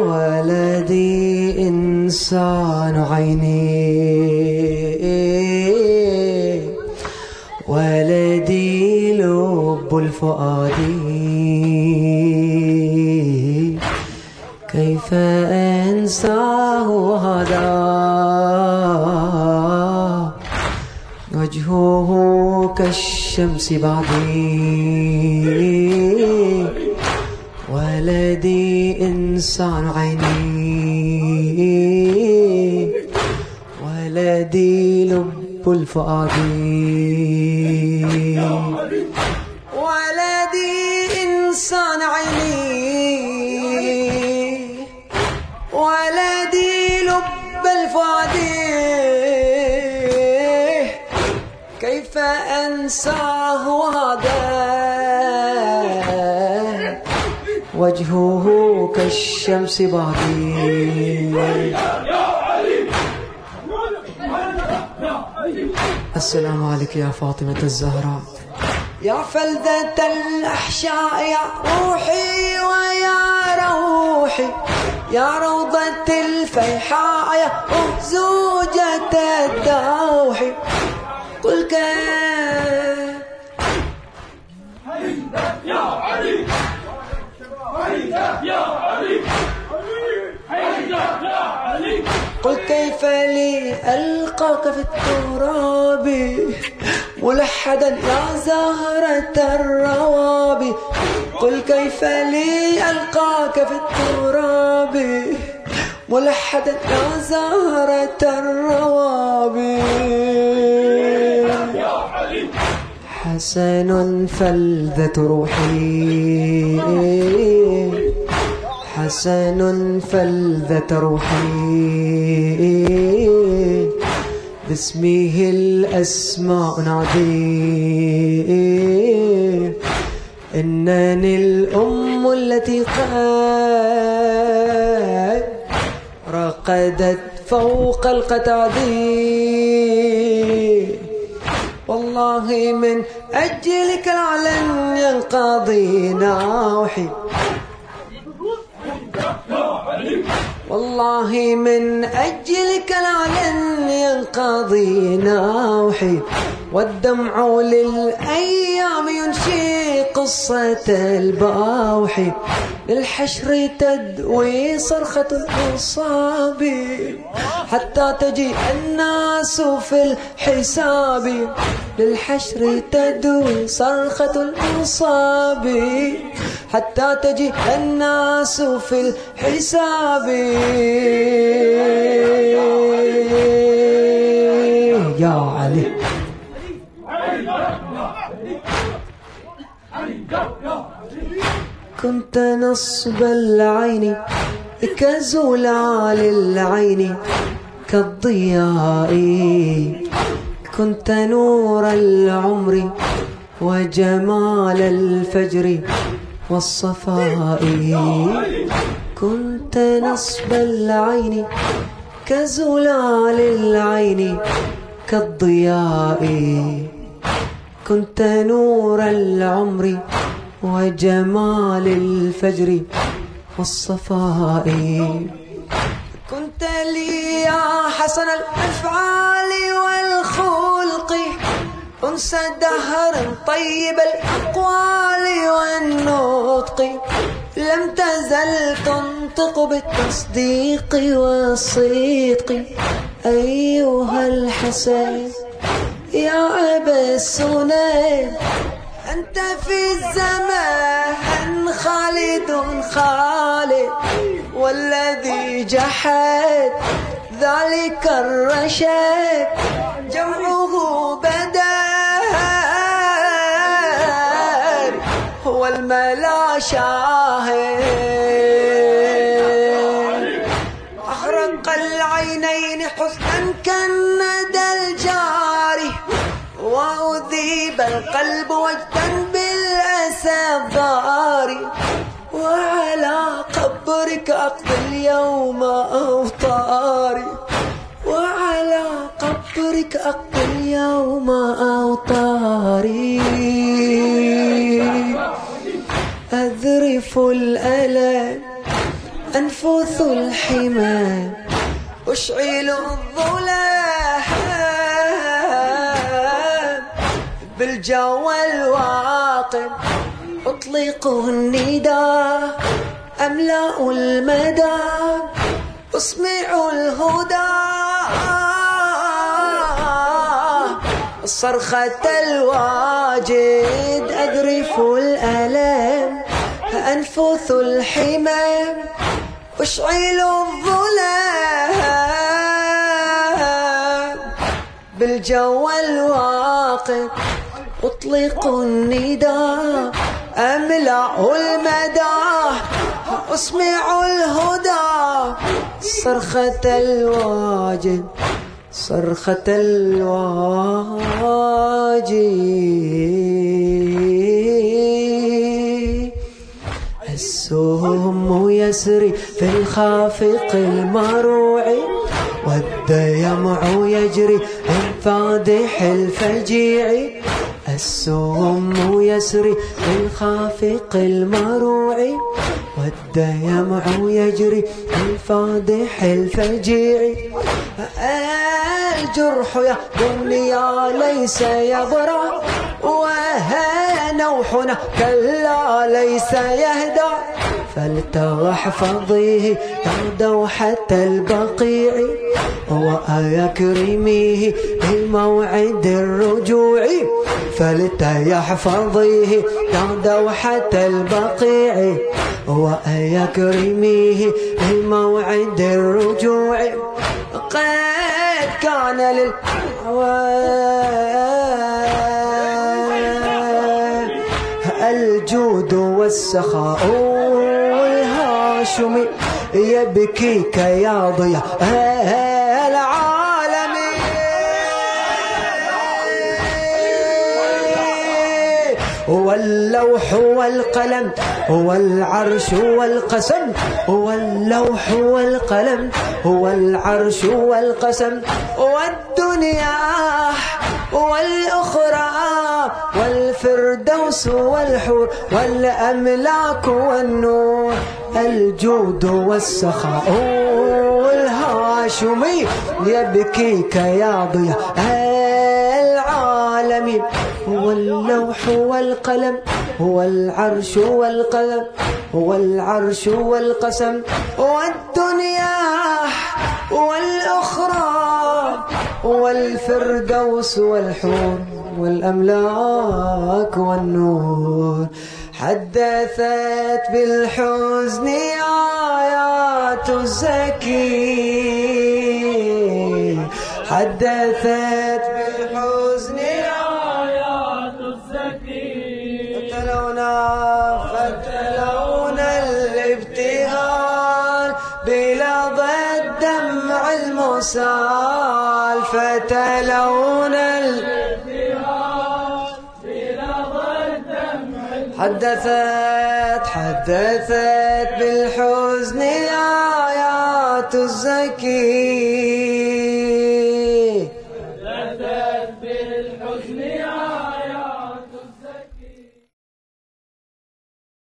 ولدي إنسان عيني. ولدي لب الفؤاد. كيف أنساه هذا؟ وجهه كالشمس بعدي ولدي إنسان عيني ولدي لب الفؤاد. ولدي إنسان عيني. ولدي لب الفؤاد. كيف أنساه هذا؟ وجهه كالشمس باقي السلام عليك يا فاطمة الزهراء. يا فلذة الأحشاء يا روحي ويا روحي يا روضة الفيحاء يا زوجة الدوح قل كيف كيف لي ألقاك في التراب ملحدا يا زهرة الرواب. قل كيف لي ألقاك في التراب ملحدا يا زهرة الرواب. حسن فلذة روحي. حسن فلذة روحي. باسمه الأسماء نادي. إنني الأم التي قد رقدت فوق القتادي والله من أجلك لعلن ينقضي نوحي والله من أجلك لعلن ينقضي نوحي. والدمع للأيام ينشي قصة الباوح للحشر تدوي صرخة الأصاب حتى تجي الناس في الحساب. للحشر تدوي صرخة الأصاب حتى تجي الناس في الحساب. كنت نصب العين كزلال العين كالضياء. كنت نور العمر وجمال الفجر والصفاء. كنت نصب العين كزلال العين كالضياء. كنت نور العمر وجمال الفجر والصفاء. كنت لي يا حسن الأفعال والخلق أنس دهر طيب الأقوال والنطق. لم تزل تنطق بالتصديق والصدق أيها الحسن يا أبا السنين أنت في الزمان خالد خالد والذي جحد ذلك الرشاد جمعه بدر هو الملا شاهد. وأذيب القلب وجدا بالأسى الضاري وعلى قبرك أقضي اليوم أوطاري. وعلى قبرك أقضي اليوم أوطاري. أذرف الألم أنفث الحمى أشعل الظلام. بالجو الواقب أطلق النداء أملأ المدى أسمع الهدى. صرخة الواجد أذرف الألم أنفث الحمام أشعل الظلام. بالجو الواقف أطلق النداء أملأ المدى أسمع الهدى. صرخة الواجد صرخة الواجد السهم يسري في الخافق المروع والدمع يجري من فادح الفجيع. السهم يسري في الخافق المروع والدمع يجري من فادح الفجيع. الجرح يا دنيا ليس يبرى ونوحنا كلا ليس يهدى فلتحفظيه يا حتى البقيع. وأكرميه بموعد الرجوع. فلتحفظيه يا حتى البقيع. وأكرميه بموعد الرجوع. قد كان للحوال الجود والسخاء. الهاشمي يبكيك يا ضياء واللوح والقلم هو العرش والقسم. هو اللوح والقلم هو العرش والقسم. والدنيا والأخرى والفردوس والحور والأملاك والنور. الجود والسخاء. الهاشمي يبكيك يا ضياء. العالمين هو اللوح والقلم هو العرش والقلم هو العرش والقسم. والدنيا والأخرى والفردوس والحور والأملاك والنور. حدثت بالحزن آيات الزكي. حدثت بالحزن آيات الزكي. حدثت حدثت بالحزن آيات الزكي.